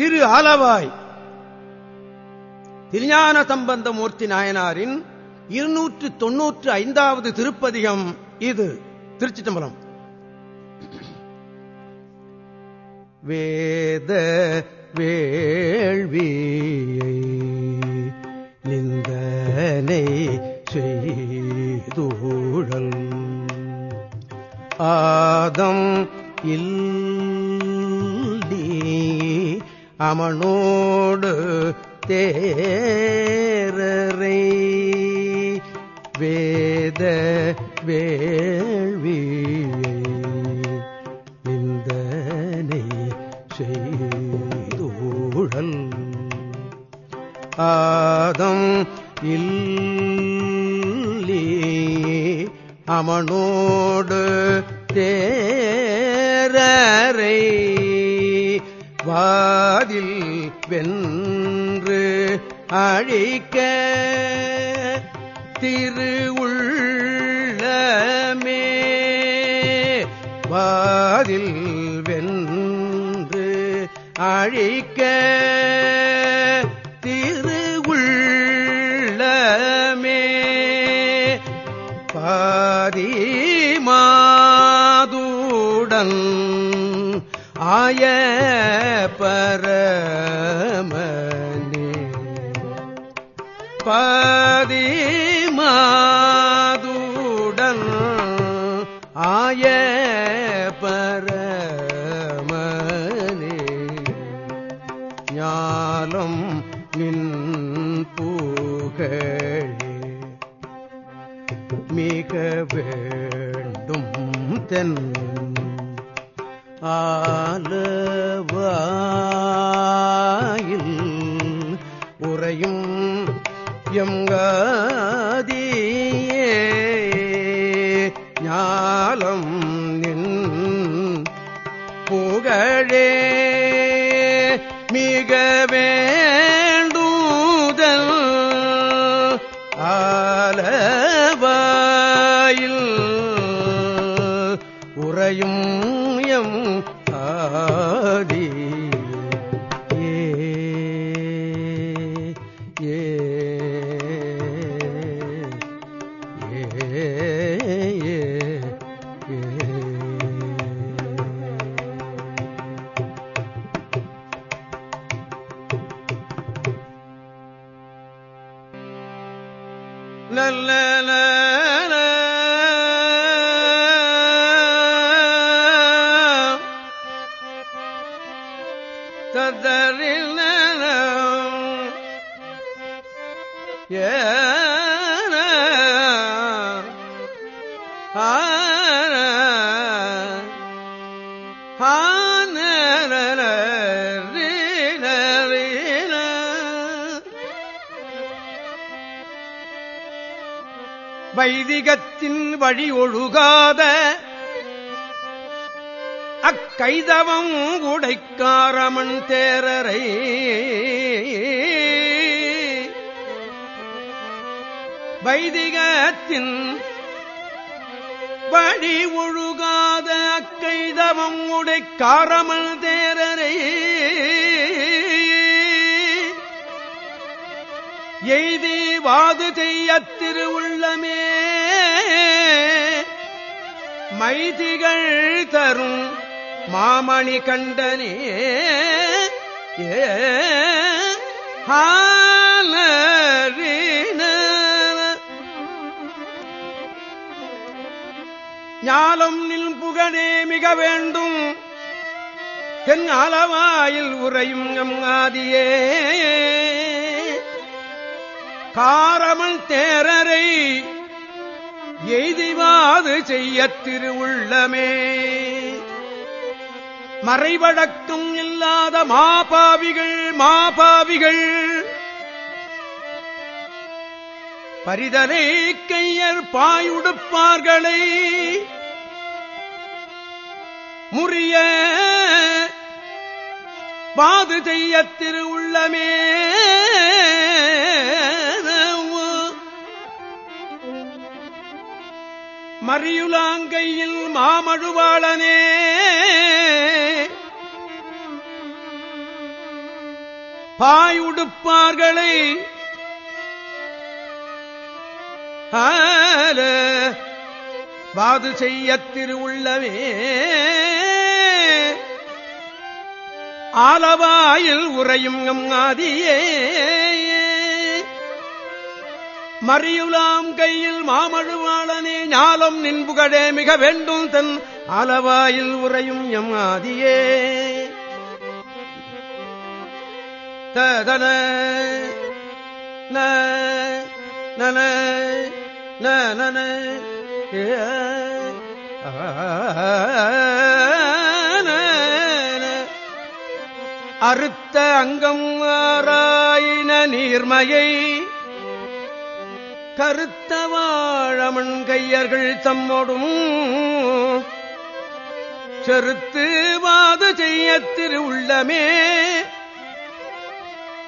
திரு ஆலவாய். திருஞான சம்பந்தமூர்த்தி நாயனாரின் இருநூற்று தொன்னூற்று ஐந்தாவது திருப்பதிகம் இது. திருச்சி தம்பலம் வேத வேள்வியை நிந்தனை செய்தூழல். ஆதம் இல்லி அமனோடு தேரரை வேத வேள்வியை நிந்தனை செய்தூழல். ஆதம் இல்லி அமனோடு தேரரை வாதில் வென்று அழிக்க திருவுள்ளமே. வாதில் வென்று அழிக்க திருவுள்ளமே. பாதி மாதுடன் ஆய பரமனே. பர தத்தரில் ஏன வைதிகத்தின் வழி ஒழுகாத அக்கைதவம் உடைக்காரமன் தேரரை. வைதிகத்தின் படி ஒழுகாத அக்கைதவம் உடைக்காரமன் தேரரை. எய்தி வாது செய்யத்திரு உள்ளமே மைதிகள் தரும் மாமணி கண்டனே ஏ ஞாலம் நில் புகழே மிக வேண்டும். தென் அளவாயில் உறையும் எம் ஆதியே. காரமன் தேரரை எய்திவாது செய்ய திருவுள்ளமே. மறைவடக்கம் இல்லாத மாபாவிகள் மாபாவிகள். பரிதலை கையர் பாயுடுப்பார்களை. முறிய பாது செய்ய திருவுள்ளமே. மறியுலாங்கையில் மாமழுவாளனே. பாய் உடுப்பார்களை. ஆல வாது செய்ய திருவுள்ளவே. ஆலவாயில் உறையும் ஆதியே. மறியுலாம் கையில் மாமழுவாளனே ஞாலம் நின்புகடே மிக வேண்டும் தன் ஆலவாயில் உறையும் எம் ஆதியே. ததன நன நன ஏ, அறுத்த அங்கம் ஆராயின நீர்மையை கருத்த வாழமண் கையர்கள் தம்மோடும் செருத்து வாது செய்ய திரு உள்ளமே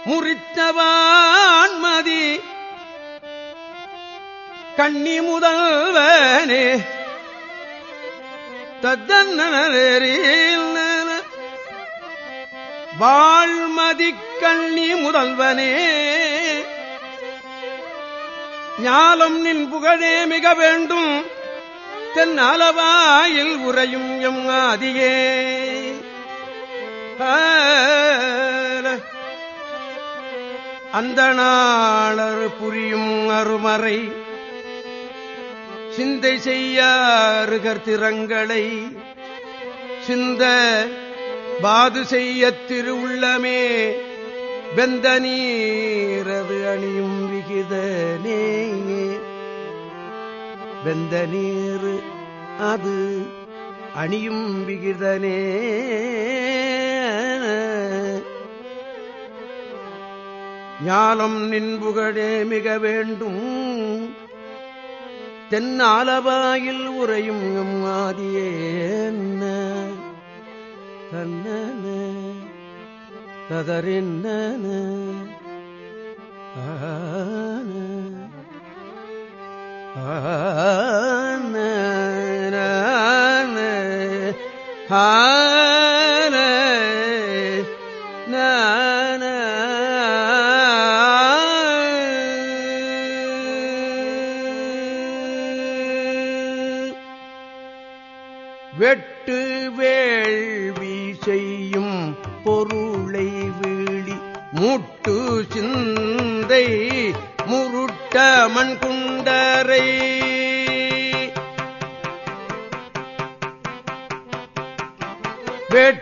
முறித்தவான்மதி கண்ணி முதல்வனே தத்தன்னரில் வாழ்மதி கண்ணி முதல்வனே ஞாலம் நின் புகழே மிக வேண்டும். தென்னாலவாயில் உறையும் எம் ஆதியே. ஆ. அந்த நாளர் புரியும் அருமறை. சிந்தை செய்ய அருகர் சிந்த பாது செய்ய திருவுள்ளமே. வெந்த நீரது அணியும் விகிதனே. வெந்த நீர் அது அணியும் விகிதனே. ஞானம் நின்புகழே மிக வேண்டும். தென்னாலவாயில் உறையும் எம் ஆதியே தன்னன ததறின்ன ஆன ஆன ஆ வெட்டு வேள்வி செய்யும் பொருளை வீழி முட்டு சிந்தை முருட்ட மண்குண்டரை வெட்டு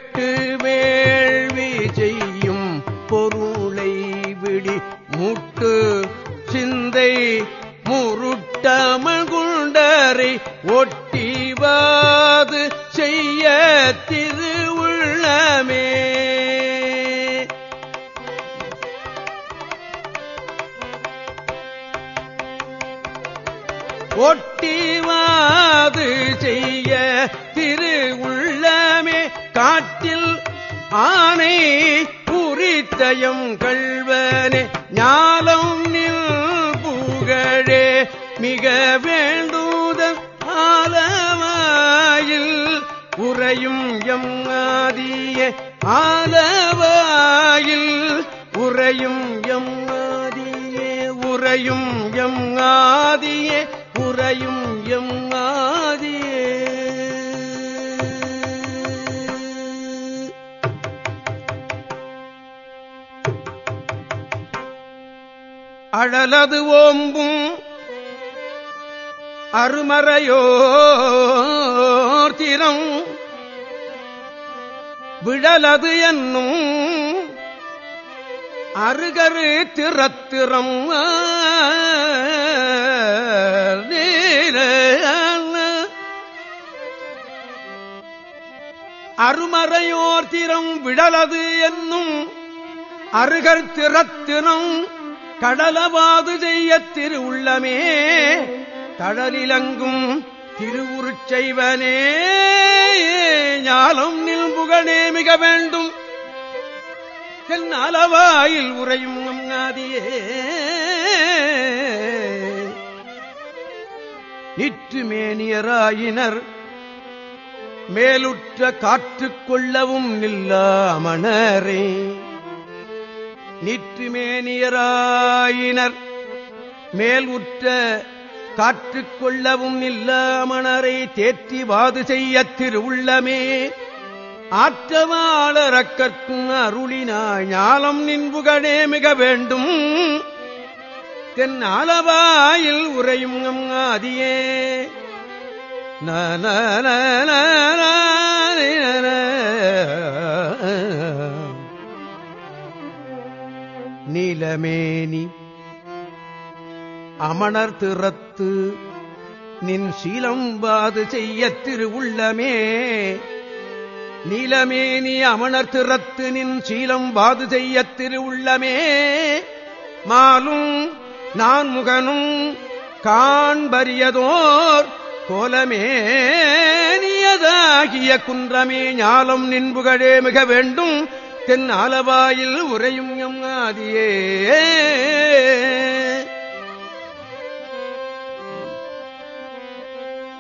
காட்டில் ஆனை புரித்தயம் கள்வனே ஞாலம் நில் புகழே மிக வேண்டூத ஆலவாயில் உறையும் எம் ஆதிய ஆலவாயில் உறையும் எம் ஆதியே உறையும் எம் ஆதி அழலது ஓம்பும் அருமறையோர்த்திரம் விழலது என்னும் அருகரு திறத்திறம். அருமறையோர்த்திரம் விழலது என்னும் அருகர் திறத்தினம் கடலவாது செய்ய திரு உள்ளமே தழலிலங்கும் திருவுருச் செய்வனே. ஞாலம் நில் புகழே மிக வேண்டும். என் அளவாயில் உறையும் நம் ஆதியே நிற்று மேனியராயினர் மேலுற்ற காற்றுக் கொள்ளவும் நில்லாமணரே நிற்றுமேனியராயினர். மேல் உற்ற காற்றுக் கொள்ளவும் இல்லாமணரை தேற்றி வாது செய்ய திருவுள்ளமே. ஆற்றவாளரக்கற்கும் அருளினாய் ஞாலம் நின்புகடே மிக வேண்டும். தென் அளவாயில் உரையும் அதியே நன நீலமேனி. அமணர் திறத்து நின் சீலம்பாது செய்ய திருவுள்ளமே. நீலமேனி அமணர் திறத்து நின் சீலம் வாது செய்ய திருவுள்ளமே. மாலும் நான் முகனும் காண்பரியதோர் கோலமேனியதாகிய குன்றமே. ஞாலம் நின்புகழே மிக வேண்டும். தென் ஆலவாயில் உரையும் எம் ஆதியே.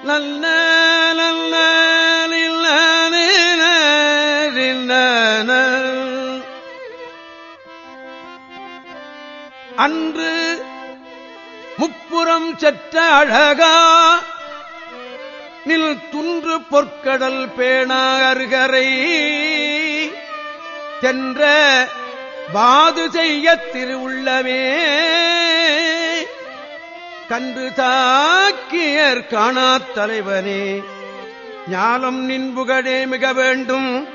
நல்ல நல்ல அன்று முப்புறம் செற்ற அழகா நில் துன்று பொற்கடல் பேணாகரை சென்ற வாது செய்ய திருவுள்ளமே. கன்று தாக்கியர் காணா தலைவனே ஞாலம் நின்புகடே மிக வேண்டும்.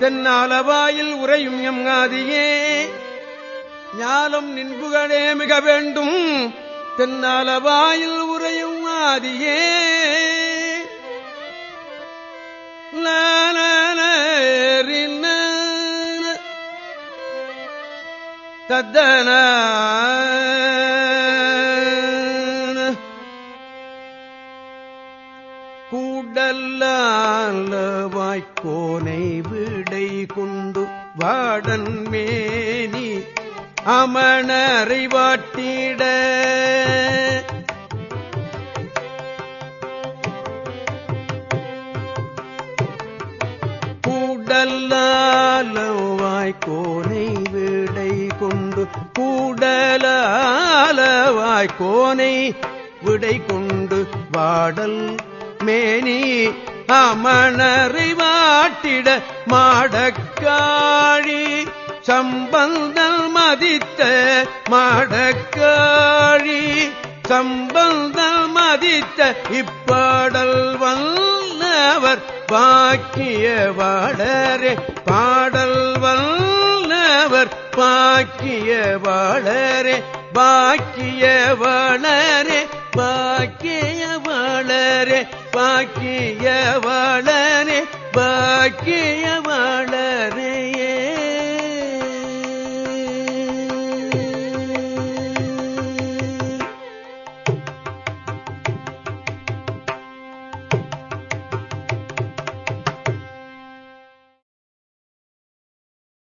தென்னாலவாயில் உரையும் எம் ஆதியே ஞாலம் நின்புகடே மிக வேண்டும். தென்னாலவாயில் உரையும் ஆதியே. தத்தன. கூடல்ல வாய்க்கோனை விடை கொண்டு வாடன் மேனி அமணரை வாட்டிட. கூடல்லாலவாய்க்கோனை விடை கூடலாலவாய்க்கோனை விடை கொண்டு வாடல் மேனி அமணரை வாட்டிட மாடக்காழி சம்பந்தல் மதித்த மாடக்காழி சம்பந்தல் மதித்த இப்பாடல் வல்லவர் பாக்கிய வாடரே பாடல் பாக்கிய வாழரே பாக்கிய